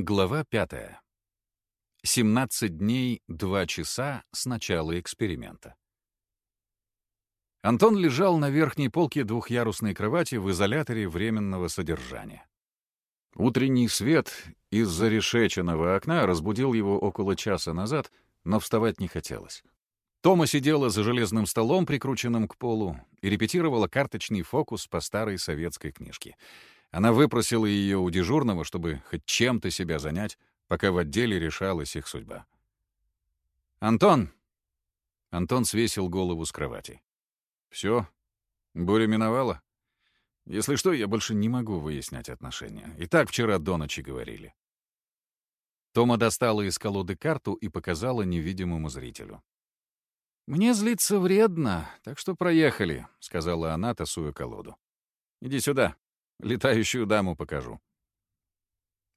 Глава 5. 17 дней 2 часа с начала эксперимента. Антон лежал на верхней полке двухъярусной кровати в изоляторе временного содержания. Утренний свет из-за решеченного окна разбудил его около часа назад, но вставать не хотелось. Тома сидела за железным столом, прикрученным к полу, и репетировала карточный фокус по старой советской книжке — она выпросила ее у дежурного, чтобы хоть чем-то себя занять, пока в отделе решалась их судьба. «Антон!» Антон свесил голову с кровати. «Все? Буря миновала? Если что, я больше не могу выяснять отношения. И так вчера до ночи говорили». Тома достала из колоды карту и показала невидимому зрителю. «Мне злиться вредно, так что проехали», — сказала она, тасуя колоду. «Иди сюда». Летающую даму покажу».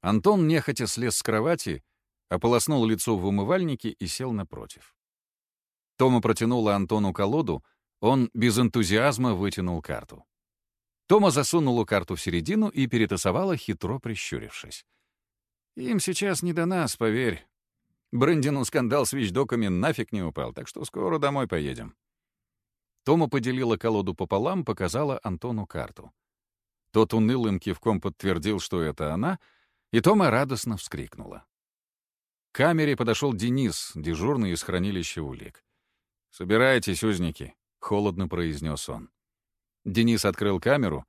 Антон нехотя слез с кровати, ополоснул лицо в умывальнике и сел напротив. Тома протянула Антону колоду, он без энтузиазма вытянул карту. Тома засунула карту в середину и перетасовала, хитро прищурившись. «Им сейчас не до нас, поверь. Брендину скандал с вещдоками нафиг не упал, так что скоро домой поедем». Тома поделила колоду пополам, показала Антону карту. Тот унылым кивком подтвердил, что это она, и Тома радостно вскрикнула. К камере подошел Денис, дежурный из хранилища улик. «Собирайтесь, узники», — холодно произнес он. Денис открыл камеру,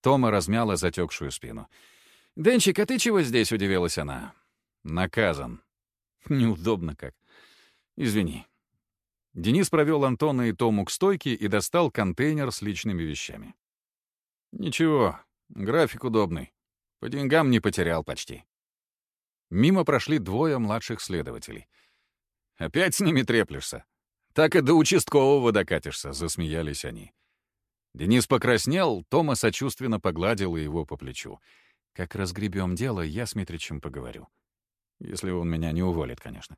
Тома размяла затекшую спину. «Денчик, а ты чего здесь?» — удивилась она. «Наказан». «Неудобно как. Извини». Денис провел Антона и Тому к стойке и достал контейнер с личными вещами. Ничего, график удобный. По деньгам не потерял почти. Мимо прошли двое младших следователей. «Опять с ними треплешься? Так и до участкового докатишься», — засмеялись они. Денис покраснел, Тома сочувственно погладила его по плечу. «Как разгребем дело, я с Митричем поговорю. Если он меня не уволит, конечно.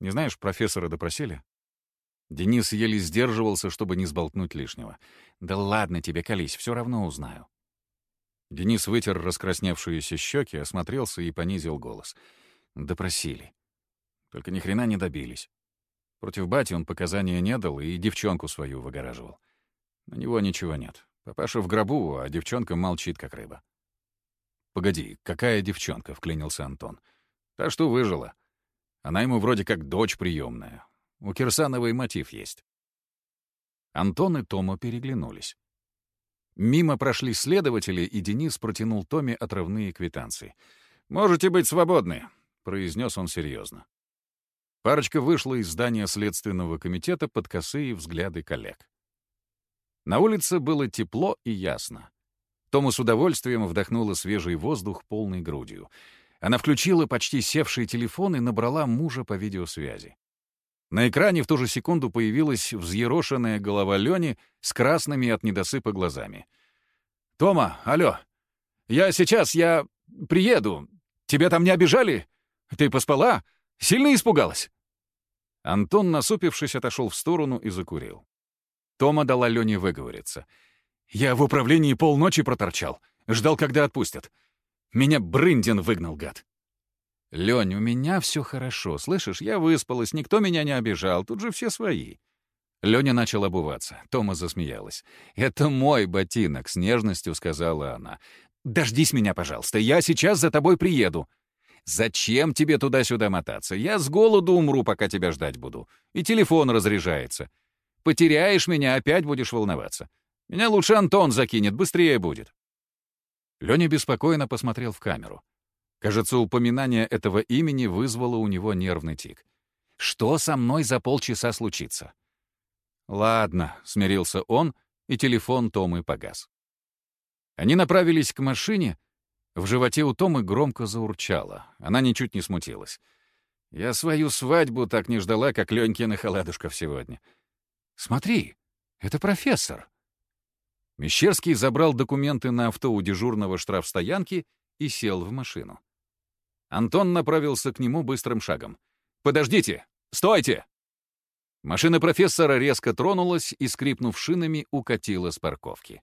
Не знаешь, профессора допросили?» Денис еле сдерживался, чтобы не сболтнуть лишнего. «Да ладно тебе, колись, все равно узнаю». Денис вытер раскрасневшиеся щеки, осмотрелся и понизил голос. «Допросили. Только ни хрена не добились. Против бати он показания не дал и девчонку свою выгораживал. На него ничего нет. Папаша в гробу, а девчонка молчит, как рыба». «Погоди, какая девчонка?» — вклинился Антон. «Та, что выжила. Она ему вроде как дочь приемная. У Кирсановой мотив есть. Антон и Тома переглянулись. Мимо прошли следователи, и Денис протянул Томе отрывные квитанции. «Можете быть свободны», — произнес он серьезно. Парочка вышла из здания Следственного комитета под косые взгляды коллег. На улице было тепло и ясно. Тома с удовольствием вдохнула свежий воздух полной грудью. Она включила почти севший телефон и набрала мужа по видеосвязи. На экране в ту же секунду появилась взъерошенная голова Лёни с красными от недосыпа глазами. «Тома, алло! Я сейчас, я приеду. Тебя там не обижали? Ты поспала? Сильно испугалась?» Антон, насупившись, отошел в сторону и закурил. Тома дала Лене выговориться. «Я в управлении полночи проторчал. Ждал, когда отпустят. Меня Брындин выгнал, гад. «Лёнь, у меня все хорошо. Слышишь, я выспалась, никто меня не обижал, тут же все свои». Лёня начал обуваться. Тома засмеялась. «Это мой ботинок», — с нежностью сказала она. «Дождись меня, пожалуйста, я сейчас за тобой приеду». «Зачем тебе туда-сюда мотаться? Я с голоду умру, пока тебя ждать буду. И телефон разряжается. Потеряешь меня, опять будешь волноваться. Меня лучше Антон закинет, быстрее будет». Лёня беспокойно посмотрел в камеру. Кажется, упоминание этого имени вызвало у него нервный тик. «Что со мной за полчаса случится?» «Ладно», — смирился он, и телефон Томы погас. Они направились к машине. В животе у Томы громко заурчало. Она ничуть не смутилась. «Я свою свадьбу так не ждала, как Ленькина Халадушков сегодня». «Смотри, это профессор». Мещерский забрал документы на авто у дежурного штрафстоянки и сел в машину. Антон направился к нему быстрым шагом. «Подождите! Стойте!» Машина профессора резко тронулась и, скрипнув шинами, укатила с парковки.